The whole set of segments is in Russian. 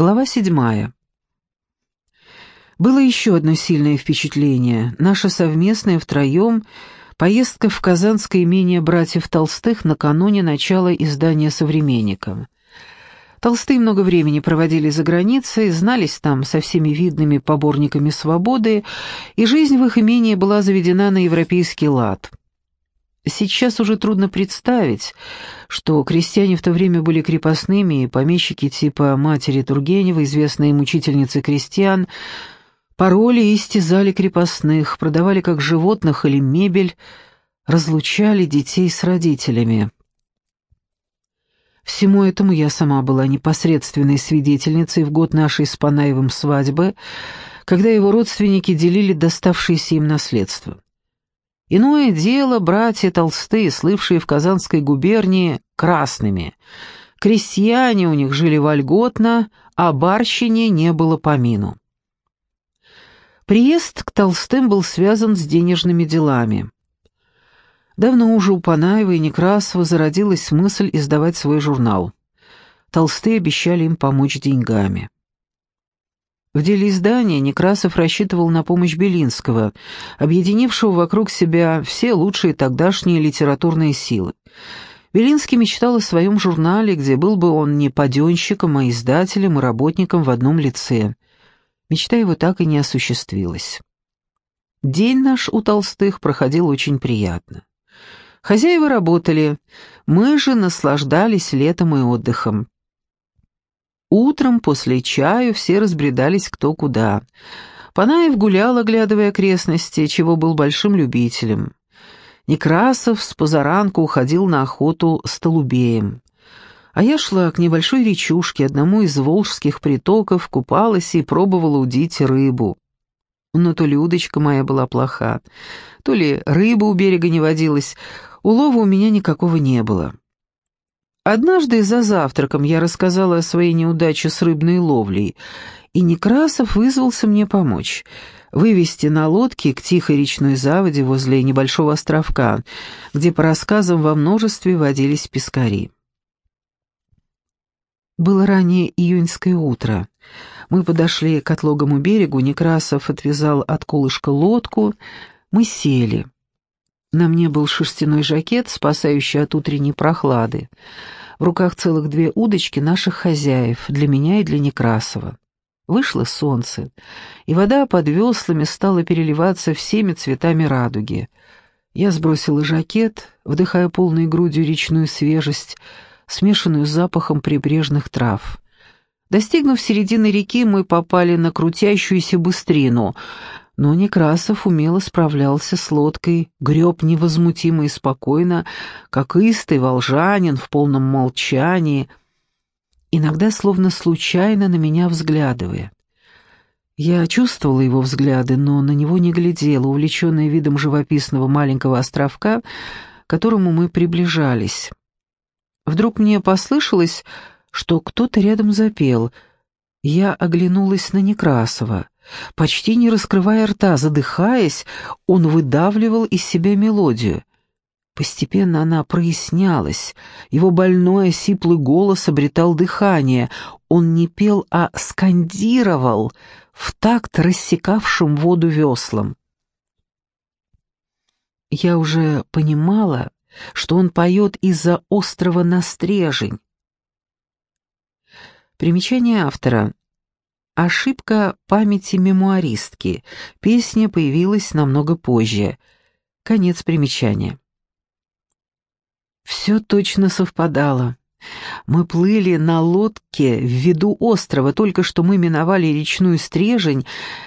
Глава седьмая. Было еще одно сильное впечатление. Наша совместная втроем поездка в казанское имение братьев Толстых накануне начала издания «Современника». Толстые много времени проводили за границей, знались там со всеми видными поборниками свободы, и жизнь в их имении была заведена на европейский лад. Сейчас уже трудно представить, что крестьяне в то время были крепостными, и помещики типа матери Тургенева, известной мучительницы крестьян, пароли и истязали крепостных, продавали как животных или мебель, разлучали детей с родителями. Всему этому я сама была непосредственной свидетельницей в год нашей с Панаевым свадьбы, когда его родственники делили доставшееся им наследство. Иное дело братья Толстые, слывшие в Казанской губернии красными. Крестьяне у них жили вольготно, а барщине не было помину. Приезд к Толстым был связан с денежными делами. Давно уже у Панаева и Некрасова зародилась мысль издавать свой журнал. Толстые обещали им помочь деньгами. В деле издания Некрасов рассчитывал на помощь Белинского, объединившего вокруг себя все лучшие тогдашние литературные силы. Белинский мечтал о своем журнале, где был бы он не паденщиком, а издателем и работником в одном лице. Мечта его так и не осуществилась. День наш у Толстых проходил очень приятно. Хозяева работали, мы же наслаждались летом и отдыхом. Утром после чаю все разбредались кто куда. Панаев гулял, оглядывая окрестности, чего был большим любителем. Некрасов с позаранку уходил на охоту с Толубеем. А я шла к небольшой речушке, одному из волжских притоков, купалась и пробовала удить рыбу. Но то ли удочка моя была плоха, то ли рыба у берега не водилась, улова у меня никакого не было. Однажды за завтраком я рассказала о своей неудаче с рыбной ловлей, и Некрасов вызвался мне помочь вывести на лодке к тихой речной заводе возле небольшого островка, где по рассказам во множестве водились пескари. Было раннее июньское утро. Мы подошли к отлогому берегу, Некрасов отвязал от колышка лодку, мы сели. На мне был шерстяной жакет, спасающий от утренней прохлады. В руках целых две удочки наших хозяев, для меня и для Некрасова. Вышло солнце, и вода под веслами стала переливаться всеми цветами радуги. Я сбросила жакет, вдыхая полной грудью речную свежесть, смешанную с запахом прибрежных трав. Достигнув середины реки, мы попали на крутящуюся быстрину — но Некрасов умело справлялся с лодкой, греб невозмутимо и спокойно, как истый волжанин в полном молчании, иногда словно случайно на меня взглядывая. Я чувствовала его взгляды, но на него не глядела, увлеченная видом живописного маленького островка, к которому мы приближались. Вдруг мне послышалось, что кто-то рядом запел. Я оглянулась на Некрасова — Почти не раскрывая рта, задыхаясь, он выдавливал из себя мелодию. Постепенно она прояснялась, его больной осиплый голос обретал дыхание. Он не пел, а скандировал в такт рассекавшим воду веслам. Я уже понимала, что он поет из-за острова Настрежень. Примечание автора. Ошибка памяти мемуаристки. Песня появилась намного позже. Конец примечания. Все точно совпадало. Мы плыли на лодке в виду острова, только что мы миновали речную стрежень,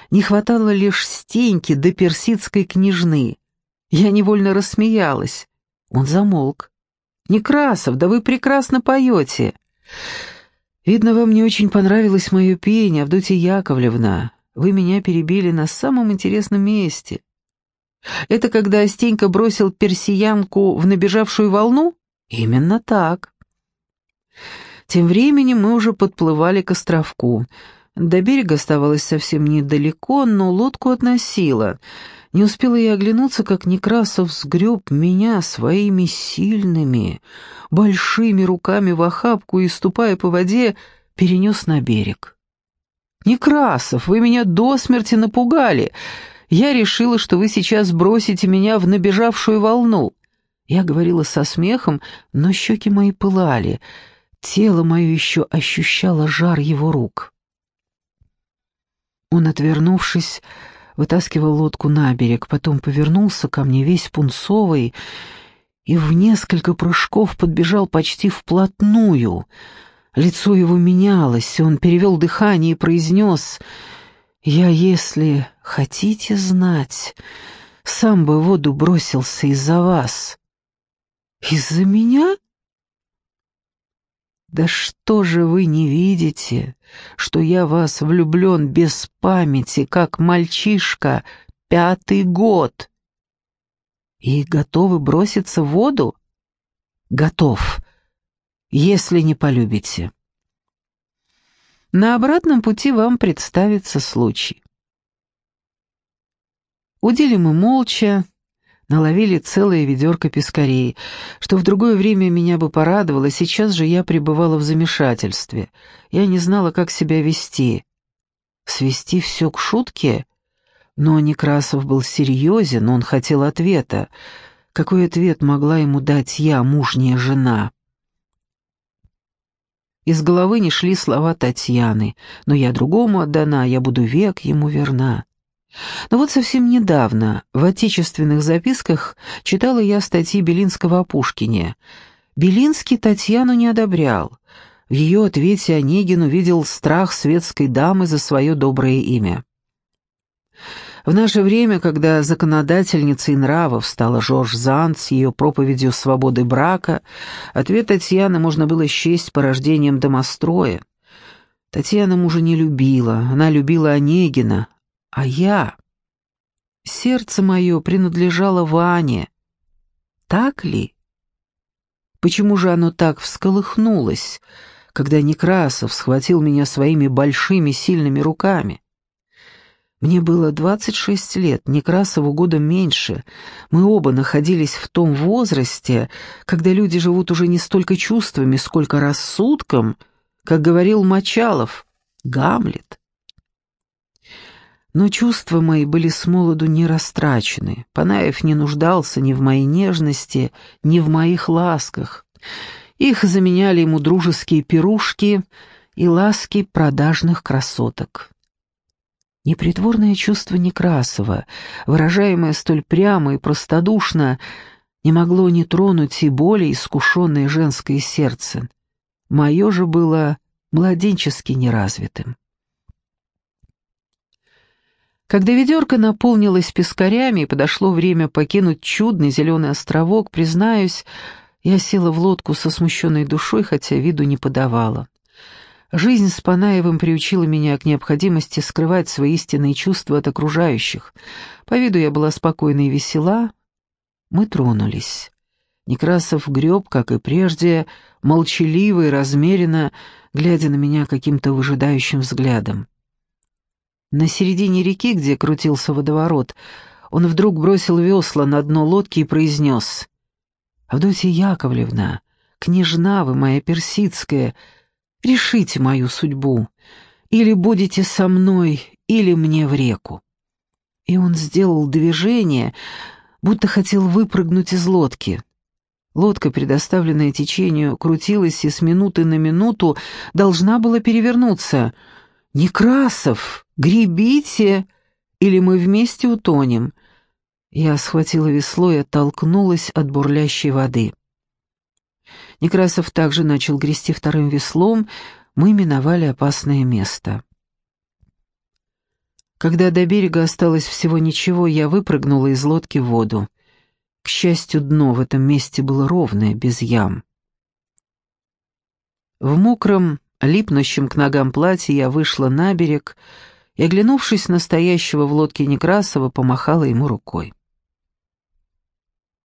не хватало лишь стеньки до персидской княжны. Я невольно рассмеялась. Он замолк. «Некрасов, да вы прекрасно поете!» «Видно, вам не очень понравилось мое пение, Авдотья Яковлевна. Вы меня перебили на самом интересном месте. Это когда Стенька бросил персиянку в набежавшую волну? Именно так». Тем временем мы уже подплывали к островку. До берега оставалось совсем недалеко, но лодку относило — не успела я оглянуться, как Некрасов сгреб меня своими сильными, большими руками в охапку и, ступая по воде, перенес на берег. Некрасов, вы меня до смерти напугали. Я решила, что вы сейчас бросите меня в набежавшую волну». Я говорила со смехом, но щеки мои пылали. Тело мое еще ощущало жар его рук. Он, отвернувшись, вытаскивал лодку на берег, потом повернулся ко мне весь пунцовый и в несколько прыжков подбежал почти вплотную. Лицо его менялось, он перевел дыхание и произнес «Я, если хотите знать, сам бы в воду бросился из-за вас». «Из-за меня?» «Да что же вы не видите, что я вас влюблен без памяти, как мальчишка, пятый год?» «И готовы броситься в воду?» «Готов, если не полюбите». На обратном пути вам представится случай. Удили мы молча, наловили целое ведерко пескарей, что в другое время меня бы порадовало, сейчас же я пребывала в замешательстве. Я не знала, как себя вести. Свести все к шутке? Но Некрасов был серьезен, он хотел ответа. Какой ответ могла ему дать я, мужняя жена? Из головы не шли слова Татьяны, но я другому отдана, я буду век ему верна. Но вот совсем недавно в отечественных записках читала я статьи Белинского о Пушкине. Белинский Татьяну не одобрял. В ее ответе Онегин увидел страх светской дамы за свое доброе имя. В наше время, когда законодательницей нравов стала Жорж Занд с ее проповедью свободы брака, ответ Татьяны можно было счесть порождением домостроя. Татьяна мужа не любила, она любила Онегина, а я... Сердце мое принадлежало Ване. Так ли? Почему же оно так всколыхнулось, когда Некрасов схватил меня своими большими сильными руками? Мне было двадцать шесть лет, Некрасову годом меньше. Мы оба находились в том возрасте, когда люди живут уже не столько чувствами, сколько рассудком, как говорил Мочалов, Гамлет. Но чувства мои были с молоду не растрачены. Панаев не нуждался ни в моей нежности, ни в моих ласках. Их заменяли ему дружеские пирушки и ласки продажных красоток. Непритворное чувство Некрасова, выражаемое столь прямо и простодушно, не могло не тронуть и более искушенное женское сердце. Мое же было младенчески неразвитым. Когда ведерко наполнилось пескарями и подошло время покинуть чудный зеленый островок, признаюсь, я села в лодку со смущенной душой, хотя виду не подавала. Жизнь с Панаевым приучила меня к необходимости скрывать свои истинные чувства от окружающих. По виду я была спокойна и весела. Мы тронулись. Некрасов греб, как и прежде, молчаливо и размеренно, глядя на меня каким-то выжидающим взглядом. На середине реки, где крутился водоворот, он вдруг бросил весла на дно лодки и произнес «Авдотья Яковлевна, княжна вы моя персидская, решите мою судьбу, или будете со мной, или мне в реку». И он сделал движение, будто хотел выпрыгнуть из лодки. Лодка, предоставленная течению, крутилась и с минуты на минуту должна была перевернуться. «Некрасов!» Гребите, или мы вместе утонем». Я схватила весло и оттолкнулась от бурлящей воды. Некрасов также начал грести вторым веслом, мы миновали опасное место. Когда до берега осталось всего ничего, я выпрыгнула из лодки в воду. К счастью, дно в этом месте было ровное, без ям. В мокром, липнущем к ногам платье я вышла на берег, и, оглянувшись на стоящего в лодке Некрасова, помахала ему рукой.